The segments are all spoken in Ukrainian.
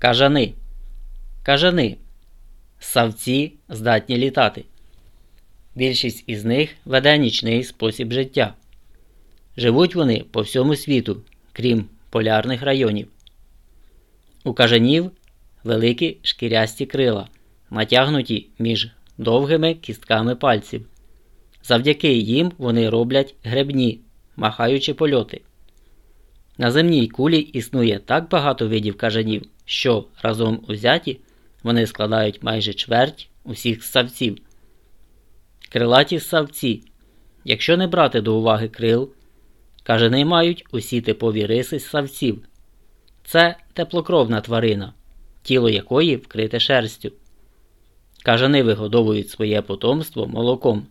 Кажани. Кажани. Савці здатні літати. Більшість із них веде нічний спосіб життя. Живуть вони по всьому світу, крім полярних районів. У кажанів великі шкірясті крила, натягнуті між довгими кістками пальців. Завдяки їм вони роблять гребні, махаючи польоти. На земній кулі існує так багато видів кажанів, що разом узяті вони складають майже чверть усіх ссавців. Крилаті ссавці. Якщо не брати до уваги крил, кажани мають усі типові риси ссавців. Це теплокровна тварина, тіло якої вкрите шерстю. Кажани вигодовують своє потомство молоком.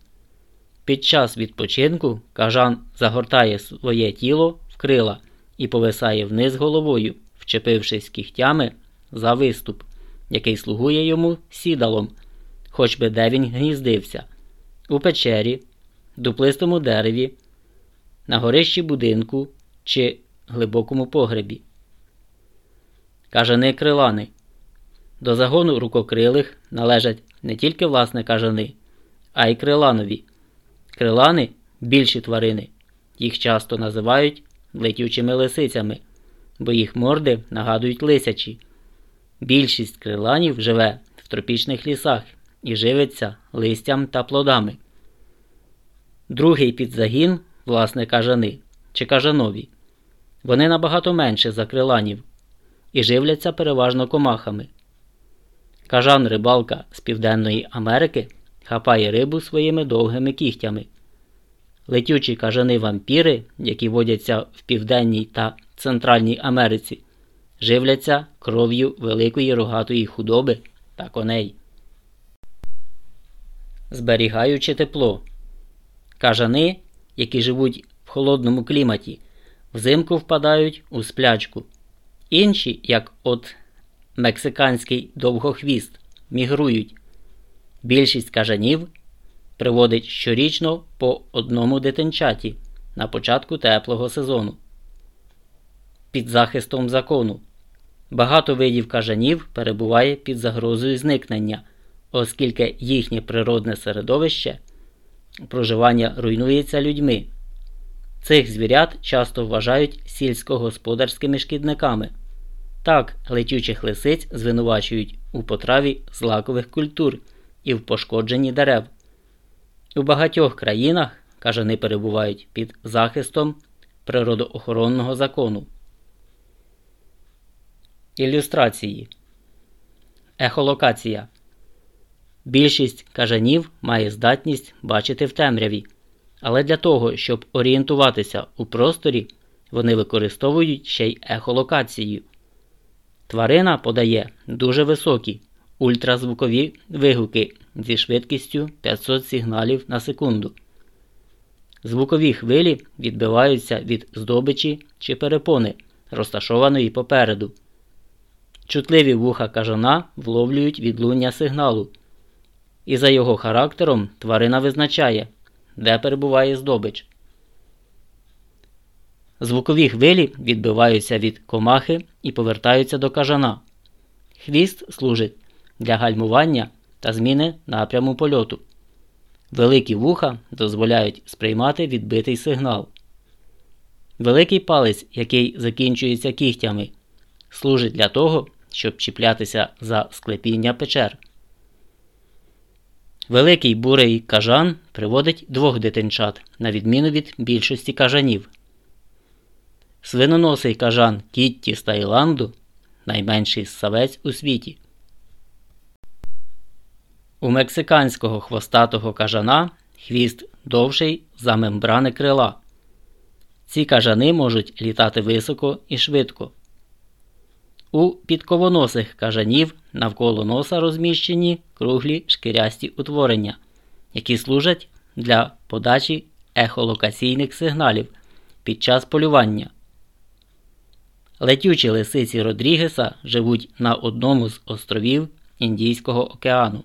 Під час відпочинку кажан загортає своє тіло в крила і повисає вниз головою, вчепившись кігтями за виступ, який слугує йому сідалом, хоч би де він гніздився, у печері, дуплистому дереві, на горищі будинку чи глибокому погребі. Кажани крилани. До загону рукокрилих належать не тільки власне кажани, а й криланові. Крилани більші тварини. Їх часто називають летючими лисицями, бо їх морди нагадують лисячі. Більшість криланів живе в тропічних лісах і живиться листям та плодами. Другий підзагін, власне, кажани чи кажанові. Вони набагато менше за криланів і живляться переважно комахами. Кажан рибалка з Південної Америки хапає рибу своїми довгими кігтями. Летючі кажани вампіри, які водяться в Південній та Центральній Америці, живляться кров'ю великої рогатої худоби та коней. Зберігаючи тепло. Кажани, які живуть в холодному кліматі, взимку впадають у сплячку. Інші, як от мексиканський довгохвіст, мігрують. Більшість кажанів приводить щорічно по одному дитинчаті на початку теплого сезону. Під захистом закону. Багато видів кажанів перебуває під загрозою зникнення, оскільки їхнє природне середовище проживання руйнується людьми. Цих звірят часто вважають сільськогосподарськими шкідниками. Так, летючих лисиць звинувачують у потраві злакових культур і в пошкодженні дерев. У багатьох країнах кажани перебувають під захистом природоохоронного закону. Ілюстрації Ехолокація. Більшість кажанів має здатність бачити в темряві, але для того, щоб орієнтуватися у просторі, вони використовують ще й ехолокацію. Тварина подає дуже високі ультразвукові вигуки зі швидкістю 500 сигналів на секунду. Звукові хвилі відбиваються від здобичі чи перепони, розташованої попереду. Чутливі вуха кажана вловлюють відлуння сигналу, і за його характером тварина визначає, де перебуває здобич. Звукові хвилі відбиваються від комахи і повертаються до кажана. Хвіст служить для гальмування та зміни напряму польоту. Великі вуха дозволяють сприймати відбитий сигнал. Великий палець, який закінчується кігтями, служить для того, щоб чіплятися за склепіння печер. Великий бурий кажан приводить двох дитинчат, на відміну від більшості кажанів. Свиноносий кажан Кітті з Таїланду найменший ссавець у світі. У мексиканського хвостатого кажана хвіст довший за мембрани крила. Ці кажани можуть літати високо і швидко. У підковоносих кажанів навколо носа розміщені круглі шкірясті утворення, які служать для подачі ехолокаційних сигналів під час полювання. Летючі лисиці Родрігеса живуть на одному з островів Індійського океану.